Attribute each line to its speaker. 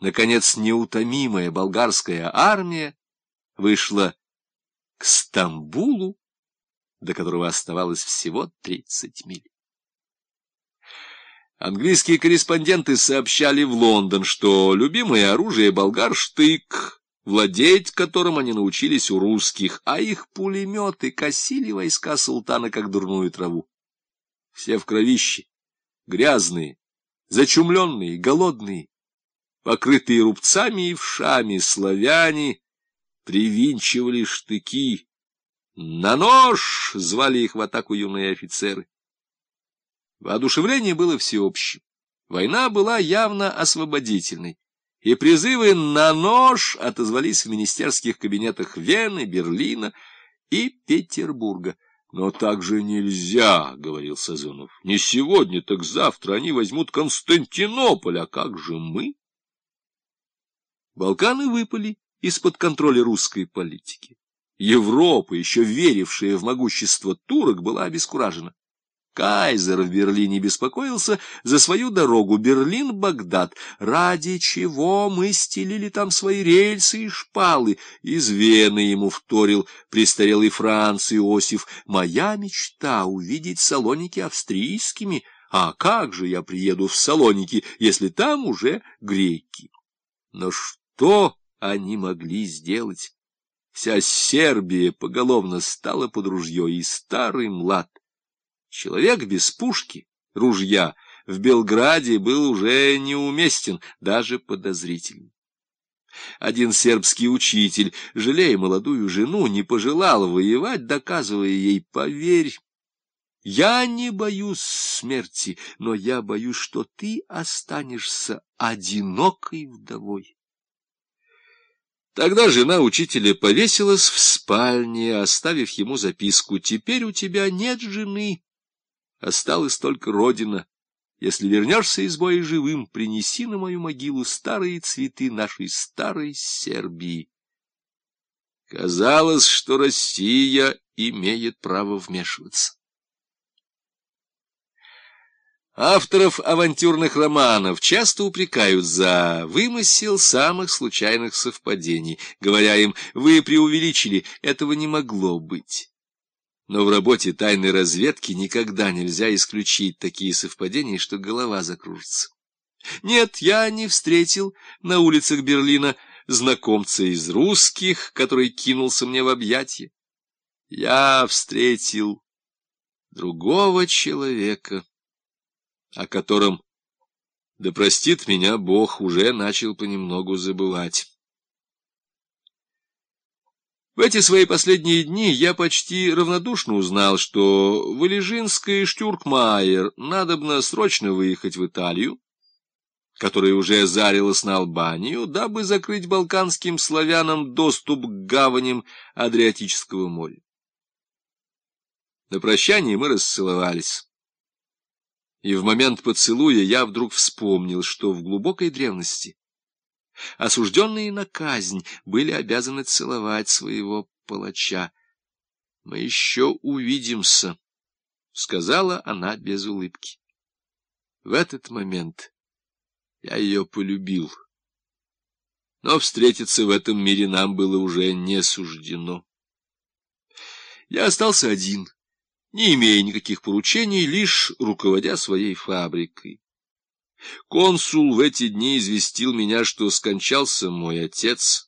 Speaker 1: наконец, неутомимая болгарская армия вышла к Стамбулу, до которого оставалось всего 30 миль. Английские корреспонденты сообщали в Лондон, что любимое оружие болгар — штык, владеть которым они научились у русских, а их пулеметы косили войска султана, как дурную траву. Все в кровище, грязные, зачумленные, голодные, покрытые рубцами и вшами, славяне привинчивали штыки. «На нож!» — звали их в атаку юные офицеры. Воодушевление было всеобщим. Война была явно освободительной, и призывы «на нож» отозвались в министерских кабинетах Вены, Берлина и Петербурга. «Но так же нельзя», — говорил Сазонов. «Не сегодня, так завтра они возьмут Константинополь, а как же мы?» Балканы выпали из-под контроля русской политики. Европа, еще верившая в могущество турок, была обескуражена. Кайзер в Берлине беспокоился за свою дорогу Берлин-Багдад, ради чего мы стелили там свои рельсы и шпалы. Из Вены ему вторил престарелый Франц Иосиф. Моя мечта — увидеть Салоники австрийскими. А как же я приеду в Салоники, если там уже греки? Но что они могли сделать? Вся Сербия поголовно стала под ружье, и старый млад. Человек без пушки, ружья, в Белграде был уже неуместен, даже подозрителен. Один сербский учитель, жалея молодую жену, не пожелал воевать, доказывая ей, поверь, я не боюсь смерти, но я боюсь, что ты останешься одинокой вдовой. Тогда жена учителя повесилась в спальне, оставив ему записку «Теперь у тебя нет жены, осталась только родина. Если вернешься из боя живым, принеси на мою могилу старые цветы нашей старой Сербии». Казалось, что Россия имеет право вмешиваться. Авторов авантюрных романов часто упрекают за вымысел самых случайных совпадений, говоря им «вы преувеличили, этого не могло быть». Но в работе тайной разведки никогда нельзя исключить такие совпадения, что голова закружится. Нет, я не встретил на улицах Берлина знакомца из русских, который кинулся мне в объятия. Я встретил другого человека о котором, да простит меня Бог, уже начал понемногу забывать. В эти свои последние дни я почти равнодушно узнал, что Валежинская и Штюркмайер надобно срочно выехать в Италию, которая уже зарилась на Албанию, дабы закрыть балканским славянам доступ к гаваням Адриатического моря. На прощание мы расцеловались. И в момент поцелуя я вдруг вспомнил, что в глубокой древности осужденные на казнь были обязаны целовать своего палача. — Мы еще увидимся, — сказала она без улыбки. В этот момент я ее полюбил. Но встретиться в этом мире нам было уже не суждено. Я остался один — не имея никаких поручений, лишь руководя своей фабрикой. Консул в эти дни известил меня, что скончался мой отец,